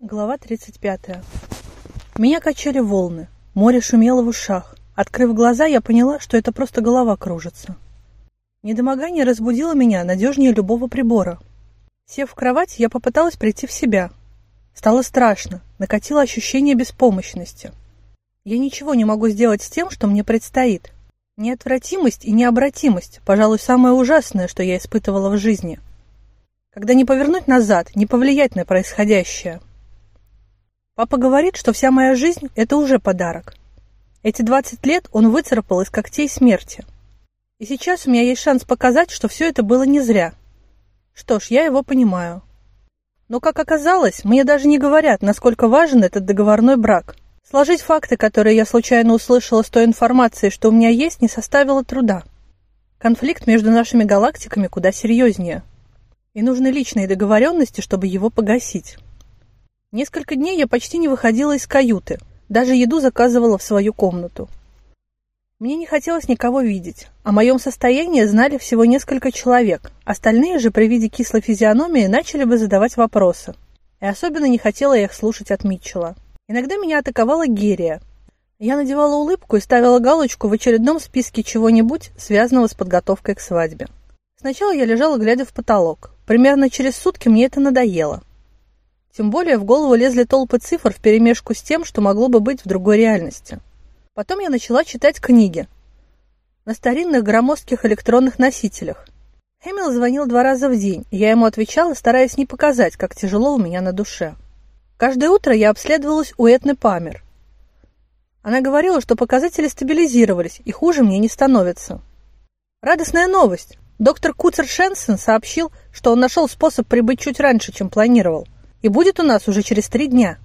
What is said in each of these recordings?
Глава 35. Меня качали волны. Море шумело в ушах. Открыв глаза, я поняла, что это просто голова кружится. Недомогание разбудило меня надежнее любого прибора. Сев в кровать, я попыталась прийти в себя. Стало страшно, накатило ощущение беспомощности. Я ничего не могу сделать с тем, что мне предстоит. Неотвратимость и необратимость, пожалуй, самое ужасное, что я испытывала в жизни. Когда не повернуть назад, не повлиять на происходящее – Папа говорит, что вся моя жизнь – это уже подарок. Эти 20 лет он выцарапал из когтей смерти. И сейчас у меня есть шанс показать, что все это было не зря. Что ж, я его понимаю. Но, как оказалось, мне даже не говорят, насколько важен этот договорной брак. Сложить факты, которые я случайно услышала с той информацией, что у меня есть, не составило труда. Конфликт между нашими галактиками куда серьезнее. И нужны личные договоренности, чтобы его погасить. Несколько дней я почти не выходила из каюты, даже еду заказывала в свою комнату. Мне не хотелось никого видеть. О моем состоянии знали всего несколько человек, остальные же при виде кислой физиономии начали бы задавать вопросы. И особенно не хотела я их слушать от Митчелла. Иногда меня атаковала Герия. Я надевала улыбку и ставила галочку в очередном списке чего-нибудь, связанного с подготовкой к свадьбе. Сначала я лежала, глядя в потолок. Примерно через сутки мне это надоело. Тем более в голову лезли толпы цифр вперемешку с тем, что могло бы быть в другой реальности. Потом я начала читать книги на старинных громоздких электронных носителях. Хэмилл звонил два раза в день, и я ему отвечала, стараясь не показать, как тяжело у меня на душе. Каждое утро я обследовалась у Этны Памер. Она говорила, что показатели стабилизировались, и хуже мне не становится. Радостная новость! Доктор Куцер Шенсен сообщил, что он нашел способ прибыть чуть раньше, чем планировал – и будет у нас уже через три дня.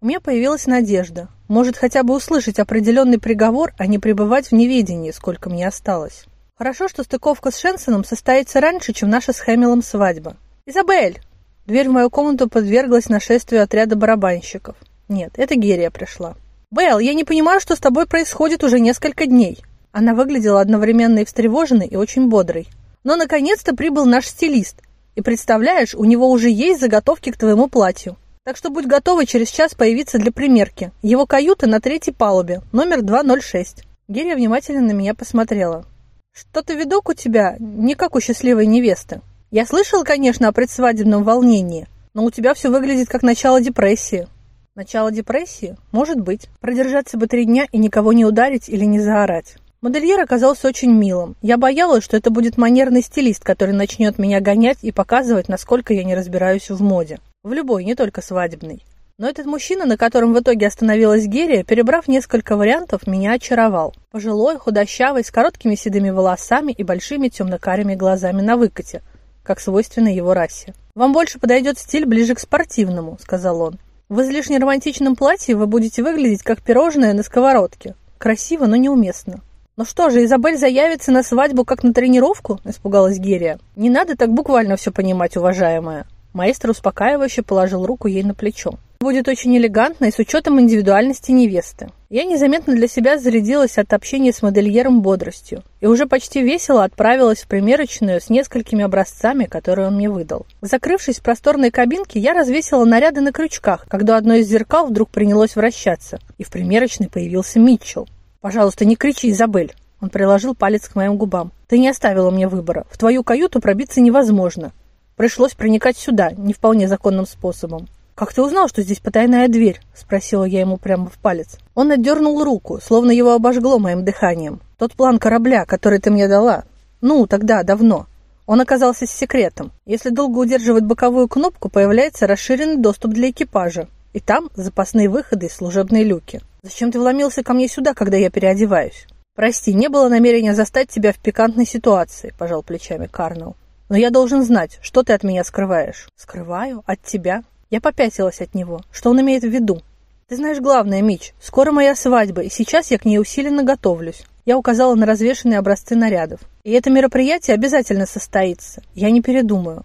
У меня появилась надежда. Может, хотя бы услышать определенный приговор, а не пребывать в неведении, сколько мне осталось. Хорошо, что стыковка с Шенсоном состоится раньше, чем наша с Хэмиллом свадьба. «Изабель!» Дверь в мою комнату подверглась нашествию отряда барабанщиков. Нет, это Герия пришла. «Белл, я не понимаю, что с тобой происходит уже несколько дней». Она выглядела одновременно и встревоженной, и очень бодрой. «Но наконец-то прибыл наш стилист, и представляешь, у него уже есть заготовки к твоему платью. Так что будь готова через час появиться для примерки. Его каюта на третьей палубе, номер 206. Герия внимательно на меня посмотрела. Что-то видок у тебя не как у счастливой невесты. Я слышал, конечно, о предсвадебном волнении, но у тебя все выглядит как начало депрессии. Начало депрессии? Может быть. Продержаться бы три дня и никого не ударить или не заорать. Модельер оказался очень милым. Я боялась, что это будет манерный стилист, который начнет меня гонять и показывать, насколько я не разбираюсь в моде. В любой, не только свадебной. Но этот мужчина, на котором в итоге остановилась Герия, перебрав несколько вариантов, меня очаровал. Пожилой, худощавый, с короткими седыми волосами и большими темно-карими глазами на выкате, как свойственно его расе. «Вам больше подойдет стиль ближе к спортивному», — сказал он. «В излишне романтичном платье вы будете выглядеть как пирожное на сковородке. Красиво, но неуместно. «Ну что же, Изабель заявится на свадьбу как на тренировку?» – испугалась Герия. «Не надо так буквально все понимать, уважаемая». Маэстро успокаивающе положил руку ей на плечо. «Будет очень элегантно и с учетом индивидуальности невесты». Я незаметно для себя зарядилась от общения с модельером бодростью и уже почти весело отправилась в примерочную с несколькими образцами, которые он мне выдал. Закрывшись в просторной кабинке, я развесила наряды на крючках, когда одно из зеркал вдруг принялось вращаться, и в примерочной появился Митчелл. «Пожалуйста, не кричи, Изабель!» Он приложил палец к моим губам. «Ты не оставила мне выбора. В твою каюту пробиться невозможно. Пришлось проникать сюда, не вполне законным способом». «Как ты узнал, что здесь потайная дверь?» – спросила я ему прямо в палец. Он отдернул руку, словно его обожгло моим дыханием. «Тот план корабля, который ты мне дала. Ну, тогда, давно. Он оказался с секретом. Если долго удерживать боковую кнопку, появляется расширенный доступ для экипажа. И там запасные выходы и служебные люки. Зачем ты вломился ко мне сюда, когда я переодеваюсь? Прости, не было намерения застать тебя в пикантной ситуации, пожал плечами Карнелл. Но я должен знать, что ты от меня скрываешь. Скрываю? От тебя? Я попятилась от него. Что он имеет в виду? Ты знаешь главное, Мич, скоро моя свадьба, и сейчас я к ней усиленно готовлюсь. Я указала на развешенные образцы нарядов. И это мероприятие обязательно состоится. Я не передумаю.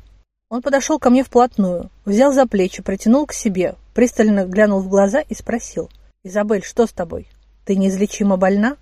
Он подошел ко мне вплотную, взял за плечи, притянул к себе, пристально глянул в глаза и спросил – «Изабель, что с тобой? Ты неизлечимо больна?»